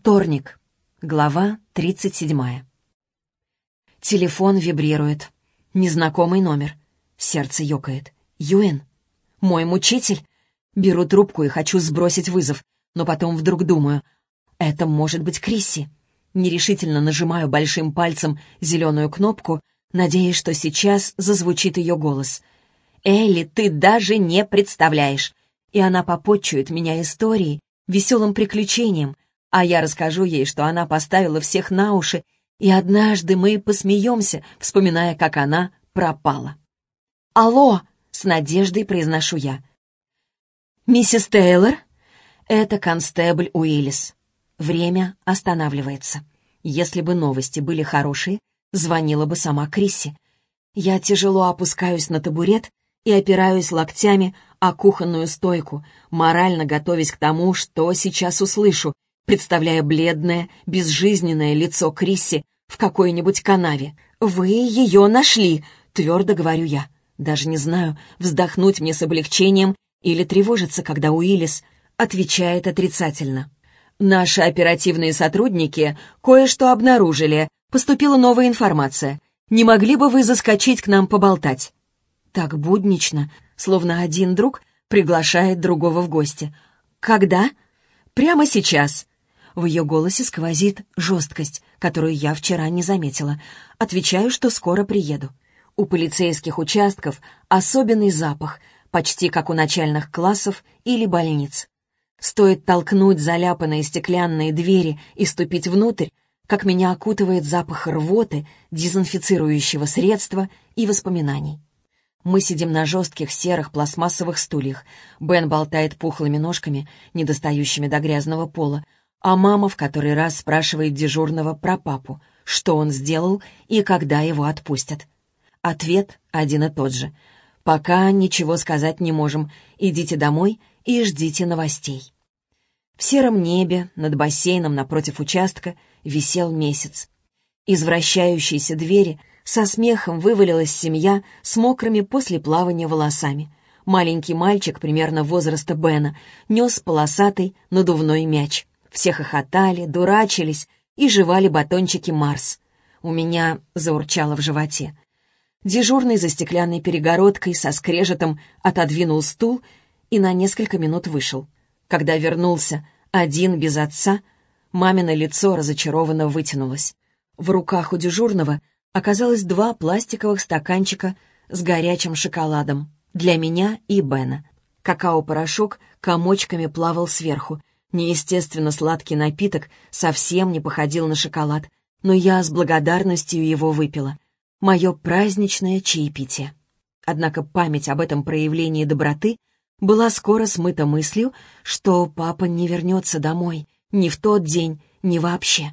Вторник. Глава 37. Телефон вибрирует. Незнакомый номер. Сердце ёкает. Юэн? Мой мучитель? Беру трубку и хочу сбросить вызов, но потом вдруг думаю, это может быть Крисси. Нерешительно нажимаю большим пальцем зеленую кнопку, надеясь, что сейчас зазвучит ее голос. «Элли, ты даже не представляешь!» И она попотчует меня историей, веселым приключением, а я расскажу ей, что она поставила всех на уши, и однажды мы посмеемся, вспоминая, как она пропала. «Алло!» — с надеждой произношу я. «Миссис Тейлор?» Это констебль Уиллис. Время останавливается. Если бы новости были хорошие, звонила бы сама Крисси. Я тяжело опускаюсь на табурет и опираюсь локтями о кухонную стойку, морально готовясь к тому, что сейчас услышу, представляя бледное, безжизненное лицо Крисси в какой-нибудь канаве. «Вы ее нашли!» — твердо говорю я. Даже не знаю, вздохнуть мне с облегчением или тревожиться, когда Уиллис отвечает отрицательно. «Наши оперативные сотрудники кое-что обнаружили. Поступила новая информация. Не могли бы вы заскочить к нам поболтать?» Так буднично, словно один друг приглашает другого в гости. «Когда?» «Прямо сейчас». В ее голосе сквозит жесткость, которую я вчера не заметила. Отвечаю, что скоро приеду. У полицейских участков особенный запах, почти как у начальных классов или больниц. Стоит толкнуть заляпанные стеклянные двери и ступить внутрь, как меня окутывает запах рвоты, дезинфицирующего средства и воспоминаний. Мы сидим на жестких серых пластмассовых стульях. Бен болтает пухлыми ножками, недостающими до грязного пола, а мама в который раз спрашивает дежурного про папу, что он сделал и когда его отпустят. Ответ один и тот же. «Пока ничего сказать не можем. Идите домой и ждите новостей». В сером небе над бассейном напротив участка висел месяц. Из вращающейся двери со смехом вывалилась семья с мокрыми после плавания волосами. Маленький мальчик, примерно возраста Бена, нес полосатый надувной мяч. Все хохотали, дурачились и жевали батончики Марс. У меня заурчало в животе. Дежурный за стеклянной перегородкой со скрежетом отодвинул стул и на несколько минут вышел. Когда вернулся, один без отца, мамино лицо разочарованно вытянулось. В руках у дежурного оказалось два пластиковых стаканчика с горячим шоколадом для меня и Бена. Какао-порошок комочками плавал сверху. Неестественно сладкий напиток совсем не походил на шоколад, но я с благодарностью его выпила. Мое праздничное чаепитие. Однако память об этом проявлении доброты была скоро смыта мыслью, что папа не вернется домой ни в тот день, ни вообще.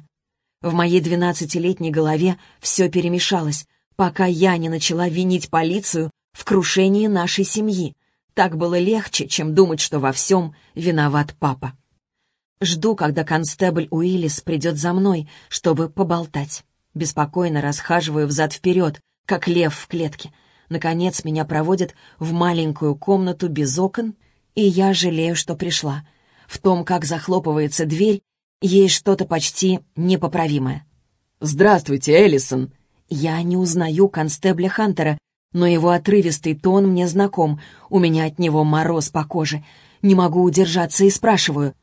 В моей двенадцатилетней голове все перемешалось, пока я не начала винить полицию в крушении нашей семьи. Так было легче, чем думать, что во всем виноват папа. Жду, когда констебль Уиллис придет за мной, чтобы поболтать. Беспокойно расхаживаю взад-вперед, как лев в клетке. Наконец меня проводят в маленькую комнату без окон, и я жалею, что пришла. В том, как захлопывается дверь, есть что-то почти непоправимое. «Здравствуйте, Эллисон!» Я не узнаю констебля Хантера, но его отрывистый тон мне знаком. У меня от него мороз по коже. Не могу удержаться и спрашиваю.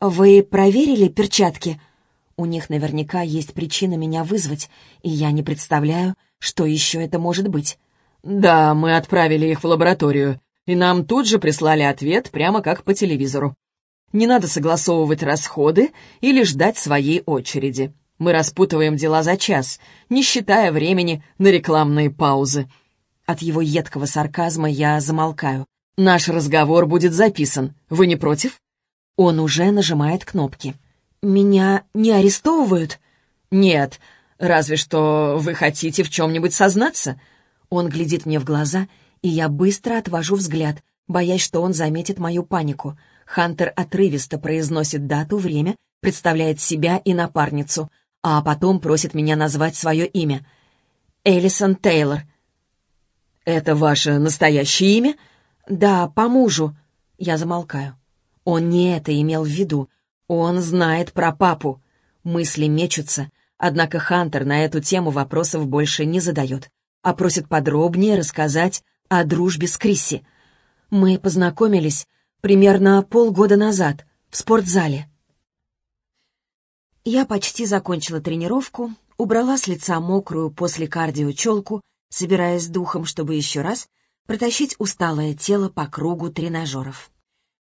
«Вы проверили перчатки?» У них наверняка есть причина меня вызвать, и я не представляю, что еще это может быть. «Да, мы отправили их в лабораторию, и нам тут же прислали ответ прямо как по телевизору. Не надо согласовывать расходы или ждать своей очереди. Мы распутываем дела за час, не считая времени на рекламные паузы. От его едкого сарказма я замолкаю. Наш разговор будет записан. Вы не против? Он уже нажимает кнопки. «Меня не арестовывают?» «Нет, разве что вы хотите в чем-нибудь сознаться». Он глядит мне в глаза, и я быстро отвожу взгляд, боясь, что он заметит мою панику — Хантер отрывисто произносит дату, время, представляет себя и напарницу, а потом просит меня назвать свое имя. Элисон Тейлор. «Это ваше настоящее имя?» «Да, по мужу». Я замолкаю. Он не это имел в виду. Он знает про папу. Мысли мечутся, однако Хантер на эту тему вопросов больше не задает, а просит подробнее рассказать о дружбе с Крисси. Мы познакомились примерно полгода назад в спортзале. Я почти закончила тренировку, убрала с лица мокрую после кардио челку, собираясь духом, чтобы еще раз протащить усталое тело по кругу тренажеров.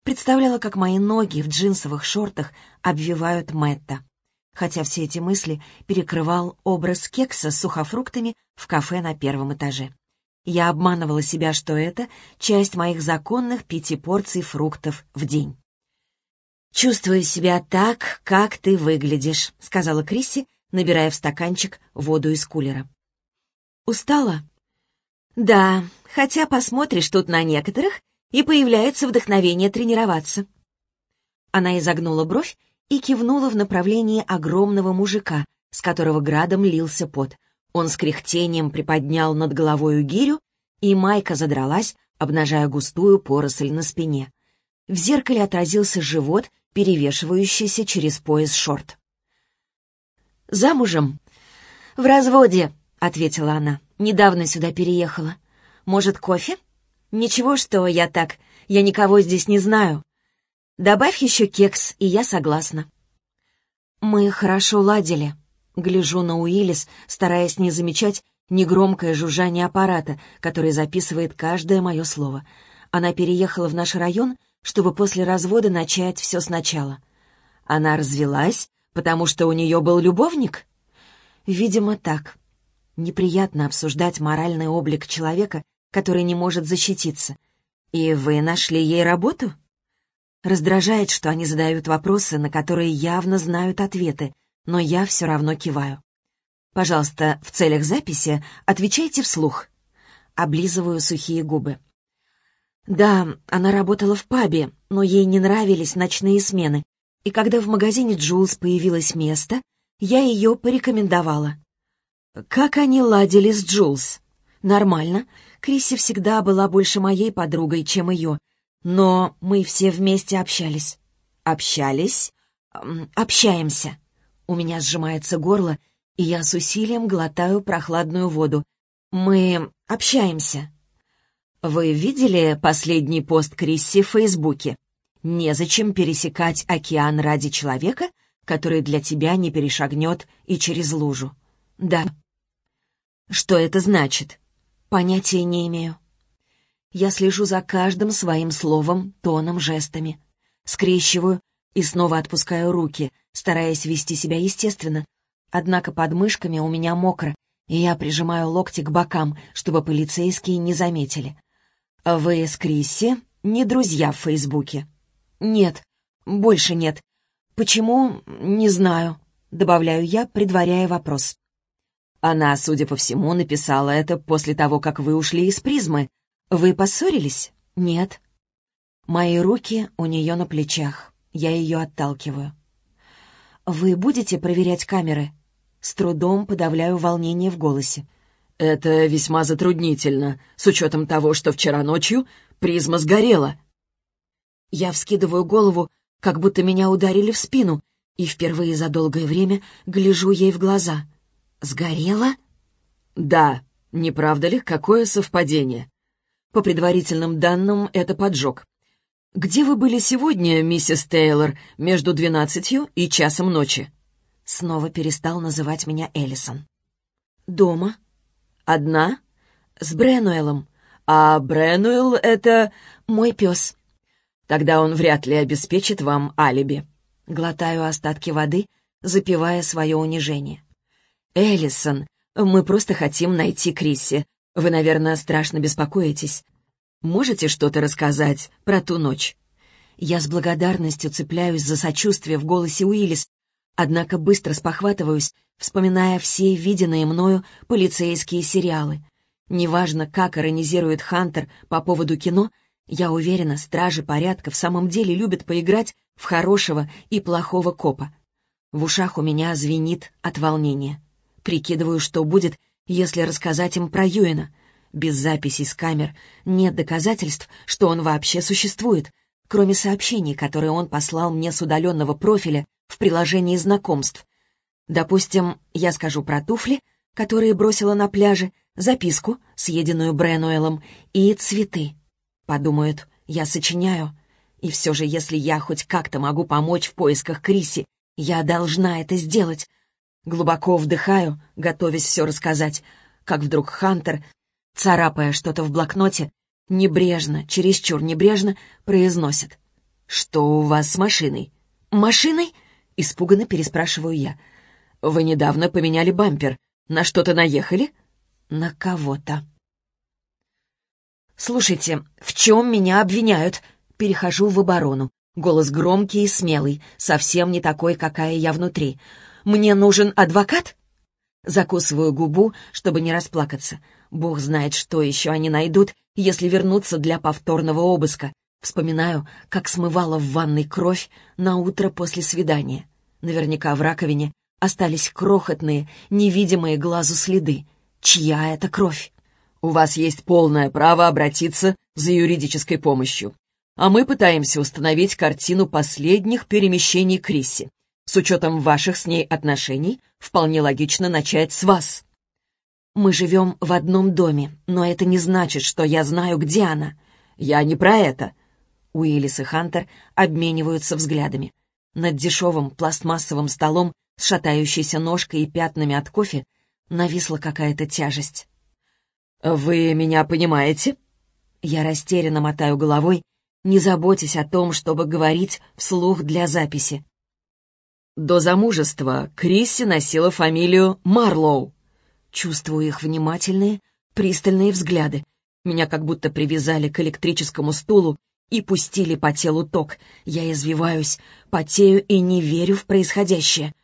Представляла, как мои ноги в джинсовых шортах обвивают Мэтта. Хотя все эти мысли перекрывал образ кекса с сухофруктами в кафе на первом этаже. Я обманывала себя, что это часть моих законных пяти порций фруктов в день. «Чувствую себя так, как ты выглядишь», — сказала Крисси, набирая в стаканчик воду из кулера. «Устала?» «Да, хотя посмотришь тут на некоторых, и появляется вдохновение тренироваться». Она изогнула бровь и кивнула в направлении огромного мужика, с которого градом лился пот. Он с кряхтением приподнял над головою гирю, и майка задралась, обнажая густую поросль на спине. В зеркале отразился живот, перевешивающийся через пояс шорт. «Замужем?» «В разводе», — ответила она. «Недавно сюда переехала. Может, кофе?» «Ничего, что я так. Я никого здесь не знаю. Добавь еще кекс, и я согласна». Мы хорошо ладили. Гляжу на Уиллис, стараясь не замечать негромкое жужжание аппарата, который записывает каждое мое слово. Она переехала в наш район, чтобы после развода начать все сначала. Она развелась, Потому что у нее был любовник? Видимо, так. Неприятно обсуждать моральный облик человека, который не может защититься. И вы нашли ей работу? Раздражает, что они задают вопросы, на которые явно знают ответы, но я все равно киваю. Пожалуйста, в целях записи отвечайте вслух. Облизываю сухие губы. Да, она работала в пабе, но ей не нравились ночные смены, и когда в магазине Джулс появилось место, я ее порекомендовала. Как они ладили с Джулс? Нормально. Крисси всегда была больше моей подругой, чем ее. Но мы все вместе общались. Общались? Общаемся. У меня сжимается горло, и я с усилием глотаю прохладную воду. Мы общаемся. Вы видели последний пост Крисси в Фейсбуке? Незачем пересекать океан ради человека, который для тебя не перешагнет и через лужу. Да. Что это значит? Понятия не имею. Я слежу за каждым своим словом, тоном, жестами. Скрещиваю и снова отпускаю руки, стараясь вести себя естественно. Однако под мышками у меня мокро, и я прижимаю локти к бокам, чтобы полицейские не заметили. Вы с Крисси не друзья в Фейсбуке. «Нет, больше нет. Почему? Не знаю», — добавляю я, предваряя вопрос. Она, судя по всему, написала это после того, как вы ушли из призмы. Вы поссорились? Нет. Мои руки у нее на плечах. Я ее отталкиваю. «Вы будете проверять камеры?» С трудом подавляю волнение в голосе. «Это весьма затруднительно, с учетом того, что вчера ночью призма сгорела», я вскидываю голову, как будто меня ударили в спину, и впервые за долгое время гляжу ей в глаза. «Сгорела?» «Да, не правда ли, какое совпадение?» По предварительным данным, это поджог. «Где вы были сегодня, миссис Тейлор, между двенадцатью и часом ночи?» Снова перестал называть меня Эллисон. «Дома». «Одна?» «С Бренуэлом». «А Бренуэлл — это...» «Мой пес». Тогда он вряд ли обеспечит вам алиби. Глотаю остатки воды, запивая свое унижение. «Эллисон, мы просто хотим найти Крисси. Вы, наверное, страшно беспокоитесь. Можете что-то рассказать про ту ночь?» Я с благодарностью цепляюсь за сочувствие в голосе Уиллис, однако быстро спохватываюсь, вспоминая все виденные мною полицейские сериалы. Неважно, как иронизирует Хантер по поводу кино — я уверена, стражи порядка в самом деле любят поиграть в хорошего и плохого копа. В ушах у меня звенит от волнения. Прикидываю, что будет, если рассказать им про Юэна. Без записей с камер нет доказательств, что он вообще существует. кроме сообщений, которые он послал мне с удаленного профиля в приложении знакомств. Допустим, я скажу про туфли, которые бросила на пляже, записку, съеденную Бренуэлом, и цветы. Подумают, я сочиняю. И все же, если я хоть как-то могу помочь в поисках Криси, я должна это сделать. Глубоко вдыхаю, готовясь все рассказать, как вдруг Хантер, царапая что-то в блокноте, небрежно, чересчур небрежно, произносит. «Что у вас с машиной?» «Машиной?» — испуганно переспрашиваю я. «Вы недавно поменяли бампер. На что-то наехали?» «На кого-то». «Слушайте, в чем меня обвиняют?» Перехожу в оборону. Голос громкий и смелый, совсем не такой, какая я внутри. «Мне нужен адвокат?» Закусываю губу, чтобы не расплакаться. Бог знает, что еще они найдут, если вернуться для повторного обыска. Вспоминаю, как смывала в ванной кровь на утро после свидания. Наверняка в раковине остались крохотные, невидимые глазу следы. Чья это кровь? У вас есть полное право обратиться за юридической помощью. А мы пытаемся установить картину последних перемещений Криси. С учетом ваших с ней отношений, вполне логично начать с вас. Мы живем в одном доме, но это не значит, что я знаю, где она. Я не про это. Уиллис и Хантер обмениваются взглядами. Над дешевым пластмассовым столом с шатающейся ножкой и пятнами от кофе нависла какая-то тяжесть. «Вы меня понимаете?» Я растерянно мотаю головой, не заботясь о том, чтобы говорить вслух для записи. До замужества Крисси носила фамилию Марлоу. Чувствую их внимательные, пристальные взгляды. Меня как будто привязали к электрическому стулу и пустили по телу ток. Я извиваюсь, потею и не верю в происходящее.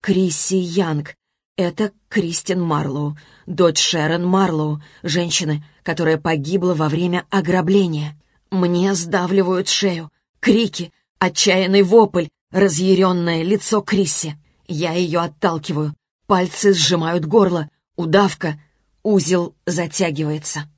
Крисси Янг. Это Кристин Марлоу, дочь Шерон Марлоу, женщины, которая погибла во время ограбления. Мне сдавливают шею. Крики, отчаянный вопль, разъяренное лицо Крисси. Я ее отталкиваю. Пальцы сжимают горло. Удавка. Узел затягивается.